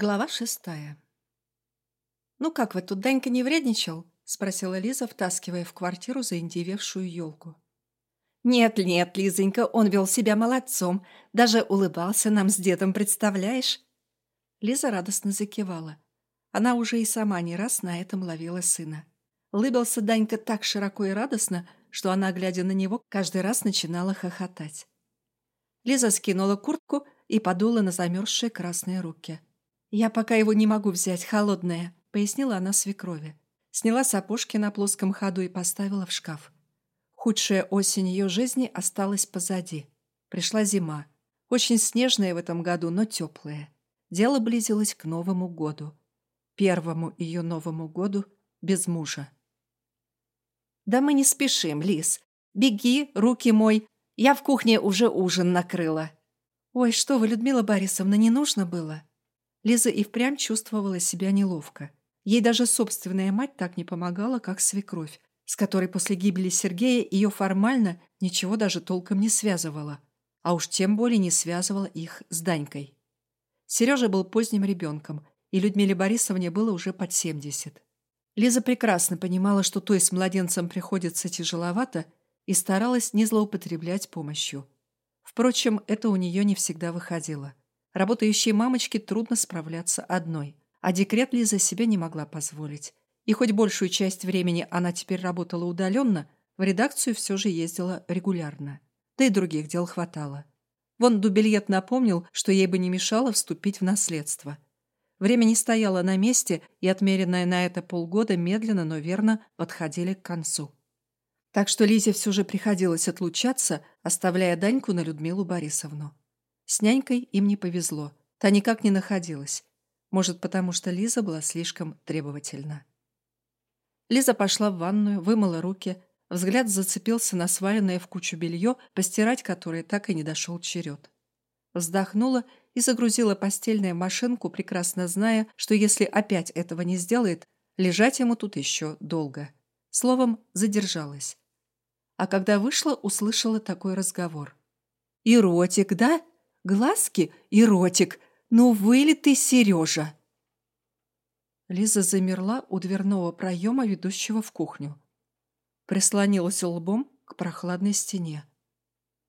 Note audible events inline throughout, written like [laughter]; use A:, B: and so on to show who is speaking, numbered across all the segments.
A: Глава шестая. «Ну как вы, тут Данька не вредничал?» — спросила Лиза, втаскивая в квартиру заиндевевшую елку.
B: «Нет-нет, Лизонька, он вел себя молодцом. Даже улыбался нам с дедом, представляешь?»
A: Лиза радостно закивала. Она уже и сама не раз на этом ловила сына. Улыбался Данька так широко и радостно, что она, глядя на него, каждый раз начинала хохотать. Лиза скинула куртку и подула на замерзшие красные руки. «Я пока его не могу взять, холодное», — пояснила она свекрови. Сняла сапожки на плоском ходу и поставила в шкаф. Худшая осень ее жизни осталась позади. Пришла зима. Очень снежная в этом году, но теплая. Дело близилось к Новому году. Первому ее Новому году без мужа.
B: «Да мы не спешим, Лис. Беги, руки мой. Я в кухне уже ужин накрыла».
A: «Ой, что вы, Людмила Борисовна, не нужно было?» Лиза и впрямь чувствовала себя неловко. Ей даже собственная мать так не помогала, как свекровь, с которой после гибели Сергея ее формально ничего даже толком не связывало, а уж тем более не связывала их с Данькой. Сережа был поздним ребенком, и Людмиле Борисовне было уже под 70. Лиза прекрасно понимала, что той с младенцем приходится тяжеловато, и старалась не злоупотреблять помощью. Впрочем, это у нее не всегда выходило. Работающей мамочке трудно справляться одной, а декрет Лиза себе не могла позволить. И хоть большую часть времени она теперь работала удаленно, в редакцию все же ездила регулярно. Да и других дел хватало. Вон Дубельет напомнил, что ей бы не мешало вступить в наследство. Время не стояло на месте, и отмеренное на это полгода медленно, но верно подходили к концу. Так что Лизе все же приходилось отлучаться, оставляя Даньку на Людмилу Борисовну. С нянькой им не повезло. Та никак не находилась. Может, потому что Лиза была слишком требовательна. Лиза пошла в ванную, вымыла руки. Взгляд зацепился на сваленное в кучу белье, постирать которое так и не дошел черед. Вздохнула и загрузила постельную машинку, прекрасно зная, что если опять этого не сделает, лежать ему тут еще долго. Словом, задержалась. А когда вышла, услышала такой разговор. «Иротик, да? Глазки и ротик. Ну, вылитый Сережа!» Лиза замерла у дверного проема, ведущего в кухню. Прислонилась лбом к прохладной стене.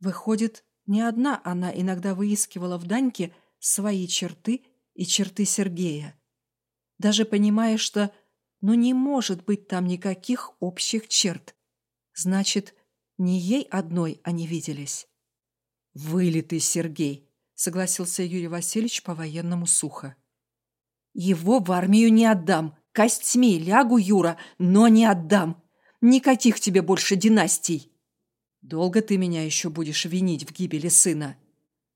A: Выходит, не одна она иногда выискивала в Даньке свои черты и черты Сергея. Даже понимая, что ну не может быть там никаких общих черт. Значит, не ей одной они виделись. «Вылитый Сергей», — согласился Юрий Васильевич по-военному сухо. «Его в армию не отдам. Костьми лягу, Юра, но не отдам. Никаких тебе больше династий». «Долго ты меня еще будешь винить в гибели сына?»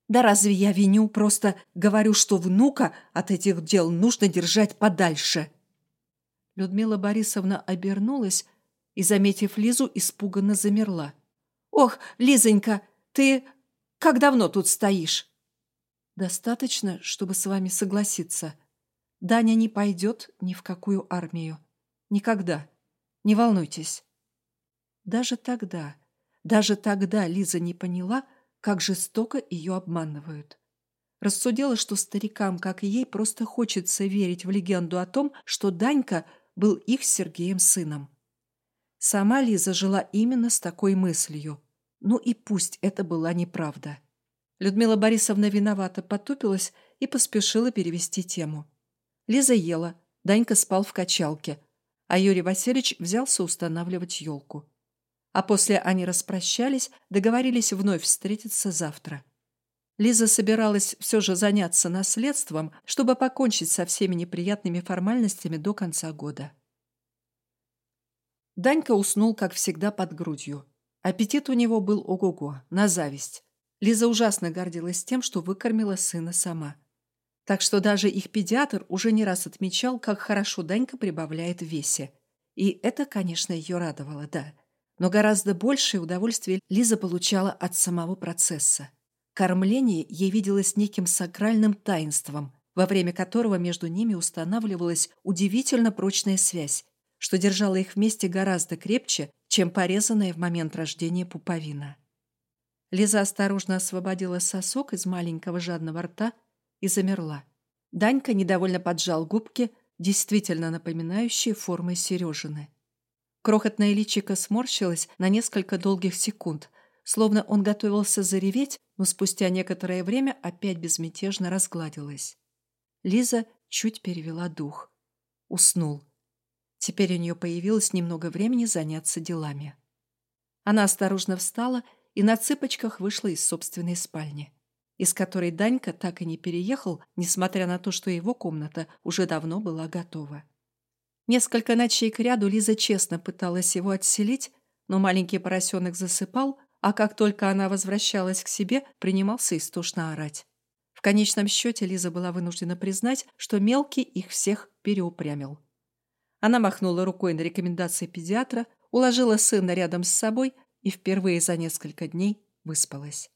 A: «Да разве я виню? Просто говорю, что внука от этих дел нужно держать подальше». Людмила Борисовна обернулась и, заметив Лизу, испуганно замерла. «Ох, Лизонька, ты как давно тут стоишь?» «Достаточно, чтобы с вами согласиться. Даня не пойдет ни в какую армию. Никогда. Не волнуйтесь». Даже тогда, даже тогда Лиза не поняла, как жестоко ее обманывают. Рассудила, что старикам, как и ей, просто хочется верить в легенду о том, что Данька был их с Сергеем сыном. Сама Лиза жила именно с такой мыслью – ну и пусть это была неправда. Людмила Борисовна виновата потупилась и поспешила перевести тему. Лиза ела, Данька спал в качалке, а Юрий Васильевич взялся устанавливать елку. А после они распрощались, договорились вновь встретиться завтра. Лиза собиралась все же заняться наследством, чтобы покончить со всеми неприятными формальностями до конца года. Данька уснул, как всегда, под грудью. Аппетит у него был ого-го, на зависть. Лиза ужасно гордилась тем, что выкормила сына сама. Так что даже их педиатр уже не раз отмечал, как хорошо Данька прибавляет в весе. И это, конечно, ее радовало, да. Но гораздо большее удовольствие Лиза получала от самого процесса. Кормление ей виделось неким сакральным таинством, во время которого между ними устанавливалась удивительно прочная связь, что держало их вместе гораздо крепче, чем порезанная в момент рождения пуповина. Лиза осторожно освободила сосок из маленького жадного рта и замерла. Данька недовольно поджал губки, действительно напоминающие формой Сережины. Крохотное личико сморщилось на несколько долгих секунд, словно он готовился зареветь, но спустя некоторое время опять безмятежно разгладилось. Лиза чуть перевела дух. Уснул. Теперь у нее появилось немного времени заняться делами. Она осторожно встала и на цыпочках вышла из собственной спальни, из которой Данька так и не переехал, несмотря на то, что его комната уже давно была готова. Несколько ночей к ряду Лиза честно пыталась его отселить, но маленький поросенок засыпал, а как только она возвращалась к себе, принимался истошно орать. В конечном счете Лиза была вынуждена признать, что мелкий их всех переупрямил. Она махнула рукой на рекомендации педиатра, уложила сына рядом с собой и впервые за несколько дней выспалась.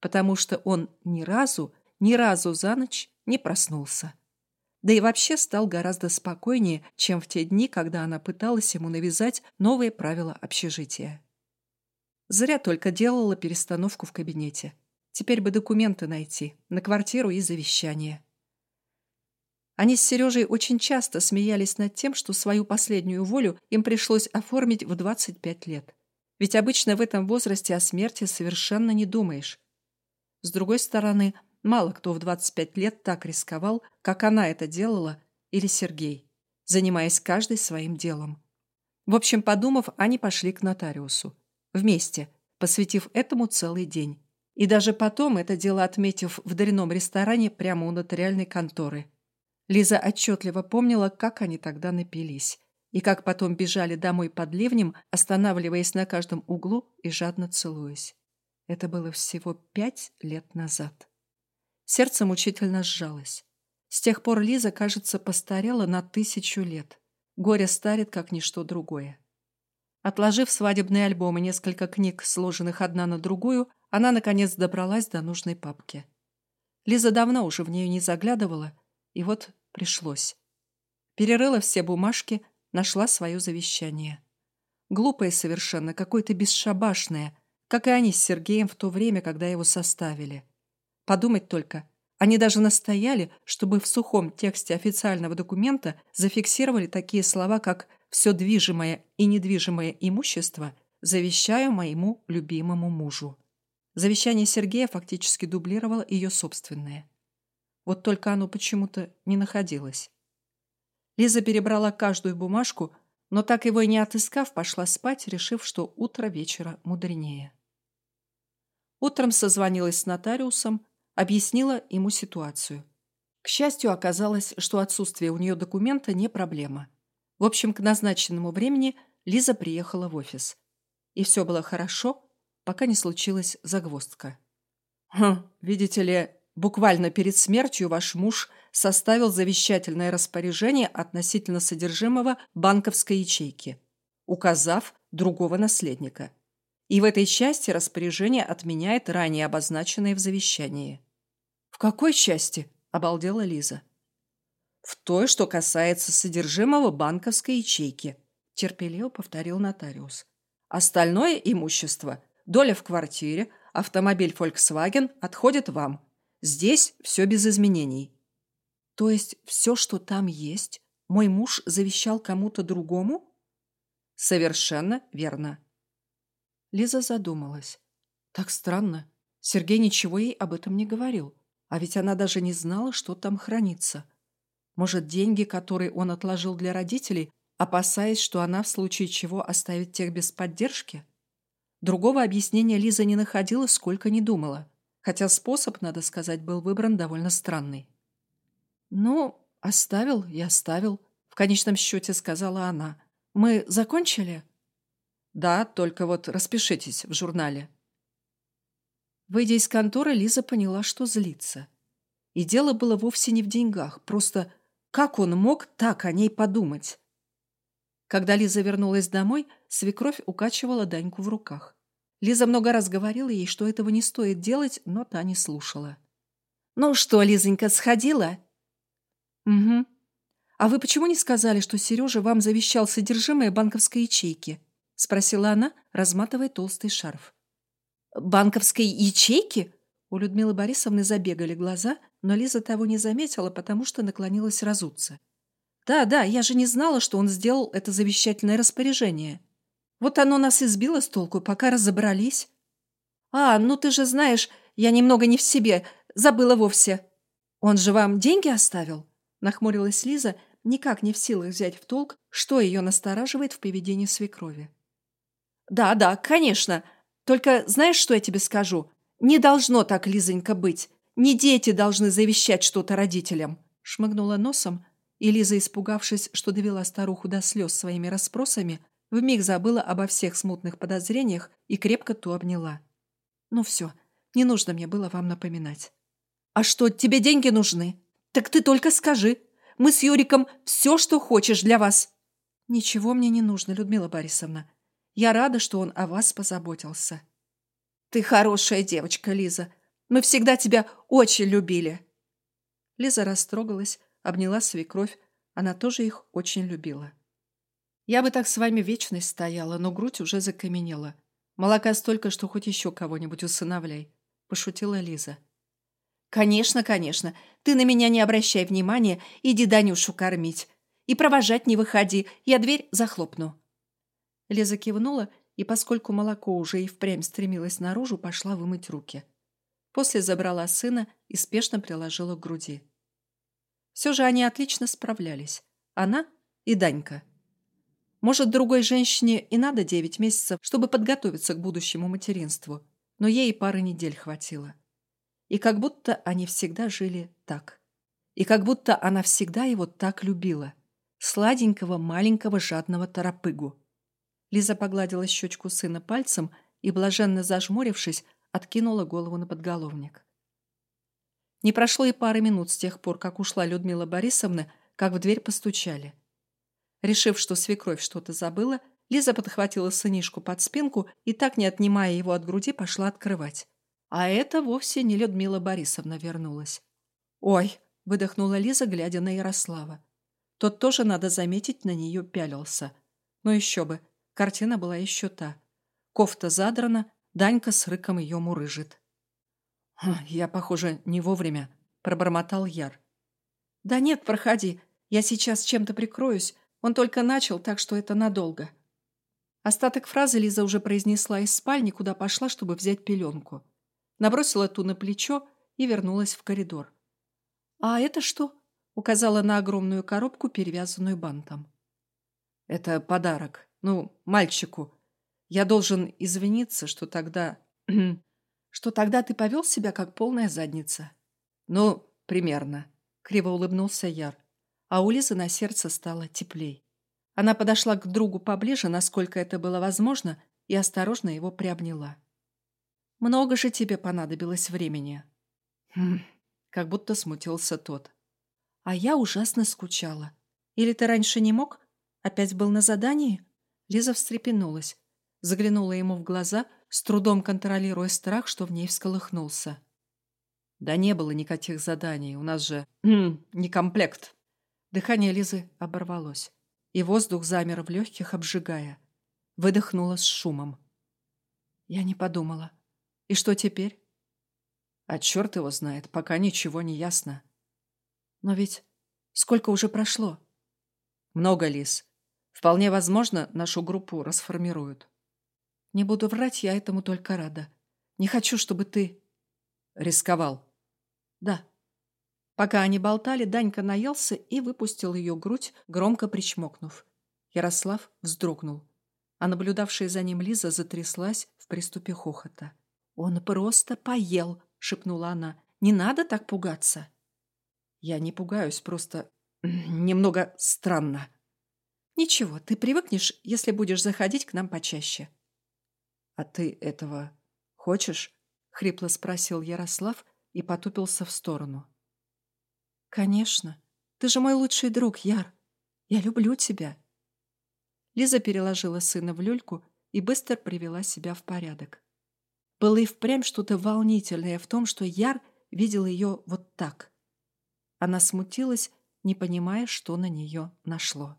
A: Потому что он ни разу, ни разу за ночь не проснулся. Да и вообще стал гораздо спокойнее, чем в те дни, когда она пыталась ему навязать новые правила общежития. Зря только делала перестановку в кабинете. Теперь бы документы найти на квартиру и завещание. Они с Сережей очень часто смеялись над тем, что свою последнюю волю им пришлось оформить в 25 лет. Ведь обычно в этом возрасте о смерти совершенно не думаешь. С другой стороны, мало кто в 25 лет так рисковал, как она это делала, или Сергей, занимаясь каждый своим делом. В общем, подумав, они пошли к нотариусу. Вместе, посвятив этому целый день. И даже потом это дело отметив в дареном ресторане прямо у нотариальной конторы. Лиза отчетливо помнила, как они тогда напились. И как потом бежали домой под ливнем, останавливаясь на каждом углу и жадно целуясь. Это было всего пять лет назад. Сердце мучительно сжалось. С тех пор Лиза, кажется, постарела на тысячу лет. Горе старит, как ничто другое. Отложив свадебный альбом и несколько книг, сложенных одна на другую, она, наконец, добралась до нужной папки. Лиза давно уже в нее не заглядывала, и вот пришлось. Перерыла все бумажки, нашла свое завещание. Глупое совершенно, какое-то бесшабашное, как и они с Сергеем в то время, когда его составили. Подумать только, они даже настояли, чтобы в сухом тексте официального документа зафиксировали такие слова, как «все движимое и недвижимое имущество завещаю моему любимому мужу». Завещание Сергея фактически дублировало ее собственное. Вот только оно почему-то не находилось. Лиза перебрала каждую бумажку, но так его и не отыскав, пошла спать, решив, что утро вечера мудренее. Утром созвонилась с нотариусом, объяснила ему ситуацию. К счастью, оказалось, что отсутствие у нее документа не проблема. В общем, к назначенному времени Лиза приехала в офис. И все было хорошо, пока не случилась загвоздка. «Хм, видите ли, Буквально перед смертью ваш муж составил завещательное распоряжение относительно содержимого банковской ячейки, указав другого наследника. И в этой части распоряжение отменяет ранее обозначенное в завещании. «В какой части?» – обалдела Лиза. «В той, что касается содержимого банковской ячейки», – терпеливо повторил нотариус. «Остальное имущество, доля в квартире, автомобиль Volkswagen отходит вам». Здесь все без изменений. То есть все, что там есть, мой муж завещал кому-то другому? Совершенно верно. Лиза задумалась. Так странно. Сергей ничего ей об этом не говорил. А ведь она даже не знала, что там хранится. Может, деньги, которые он отложил для родителей, опасаясь, что она в случае чего оставит тех без поддержки? Другого объяснения Лиза не находила, сколько не думала хотя способ, надо сказать, был выбран довольно странный. «Ну, оставил и оставил», — в конечном счете сказала она. «Мы закончили?» «Да, только вот распишитесь в журнале». Выйдя из конторы, Лиза поняла, что злится. И дело было вовсе не в деньгах, просто как он мог так о ней подумать? Когда Лиза вернулась домой, свекровь укачивала Даньку в руках. Лиза много раз говорила ей, что этого не стоит делать, но та не слушала. «Ну что, Лизонька, сходила?» «Угу. А вы почему не сказали, что Сережа вам завещал содержимое банковской ячейки?» спросила она, разматывая толстый шарф.
B: «Банковской ячейки?»
A: У Людмилы Борисовны забегали глаза, но Лиза того не заметила, потому что наклонилась разуться. «Да, да, я же не знала, что он сделал это завещательное распоряжение. Вот оно нас избило с толку, пока разобрались». «А, ну ты же знаешь, я немного не в себе, забыла вовсе». «Он же вам деньги оставил?» Нахмурилась Лиза, никак не в силах взять в толк, что ее настораживает в поведении свекрови. «Да, да, конечно. Только знаешь, что я тебе скажу? Не должно так, Лизонька, быть. Не дети должны завещать что-то родителям». Шмыгнула носом, и Лиза, испугавшись, что довела старуху до слез своими расспросами, вмиг забыла обо всех смутных подозрениях и крепко ту обняла. «Ну все, не нужно мне было вам напоминать». «А что, тебе деньги нужны? Так ты только скажи. Мы с Юриком все, что хочешь для вас». «Ничего мне не нужно, Людмила Борисовна. Я рада, что он о вас позаботился». «Ты хорошая девочка, Лиза. Мы всегда тебя очень любили». Лиза растрогалась, обняла свекровь. Она тоже их очень любила. «Я бы так с вами вечность стояла, но грудь уже закаменела. Молока столько, что хоть еще кого-нибудь усыновляй», – пошутила Лиза. «Конечно, конечно. Ты на меня не обращай внимания, иди Данюшу кормить. И провожать не выходи, я дверь захлопну». Лиза кивнула, и поскольку молоко уже и впрямь стремилось наружу, пошла вымыть руки. После забрала сына и спешно приложила к груди. Все же они отлично справлялись. Она и Данька. Может, другой женщине и надо девять месяцев, чтобы подготовиться к будущему материнству, но ей и пары недель хватило. И как будто они всегда жили так. И как будто она всегда его так любила. Сладенького, маленького, жадного торопыгу. Лиза погладила щечку сына пальцем и, блаженно зажмурившись, откинула голову на подголовник. Не прошло и пары минут с тех пор, как ушла Людмила Борисовна, как в дверь постучали. Решив, что свекровь что-то забыла, Лиза подхватила сынишку под спинку и, так не отнимая его от груди, пошла открывать. А это вовсе не Людмила Борисовна вернулась. «Ой!» – выдохнула Лиза, глядя на Ярослава. Тот тоже, надо заметить, на нее пялился. Но еще бы, картина была еще та. Кофта задрана, Данька с рыком ее мурыжит. «Я, похоже, не вовремя», – пробормотал Яр. «Да нет, проходи. Я сейчас чем-то прикроюсь. Он только начал, так что это надолго». Остаток фразы Лиза уже произнесла из спальни, куда пошла, чтобы взять пеленку набросила ту на плечо и вернулась в коридор. «А это что?» — указала на огромную коробку, перевязанную бантом. «Это подарок. Ну, мальчику. Я должен извиниться, что тогда... [clears throat] что тогда ты повел себя как полная задница». «Ну, примерно», — криво улыбнулся Яр. А у Лизы на сердце стало теплей. Она подошла к другу поближе, насколько это было возможно, и осторожно его приобняла. Много же тебе понадобилось времени. Хм, как будто смутился тот. А я ужасно скучала. Или ты раньше не мог? Опять был на задании? Лиза встрепенулась. Заглянула ему в глаза, с трудом контролируя страх, что в ней всколыхнулся. Да не было никаких заданий, у нас же хм, не комплект. Дыхание Лизы оборвалось, и воздух замер в легких, обжигая. Выдохнула с шумом. Я не подумала. И что теперь? А черт его знает, пока ничего не ясно. Но ведь сколько уже прошло? Много, Лис. Вполне возможно, нашу группу расформируют. Не буду врать, я этому только рада. Не хочу, чтобы ты... Рисковал. Да. Пока они болтали, Данька наелся и выпустил ее грудь, громко причмокнув. Ярослав вздрогнул, а наблюдавшая за ним Лиза затряслась в приступе хохота. «Он просто поел», — шепнула она. «Не надо так пугаться». «Я не пугаюсь, просто немного странно». «Ничего, ты привыкнешь, если будешь заходить к нам почаще». «А ты этого хочешь?» — хрипло спросил Ярослав и потупился в сторону. «Конечно. Ты же мой лучший друг, Яр. Я люблю тебя». Лиза переложила сына в люльку и быстро привела себя в порядок. Было и впрямь что-то волнительное в том, что Яр видел ее вот так. Она смутилась, не понимая, что на нее нашло.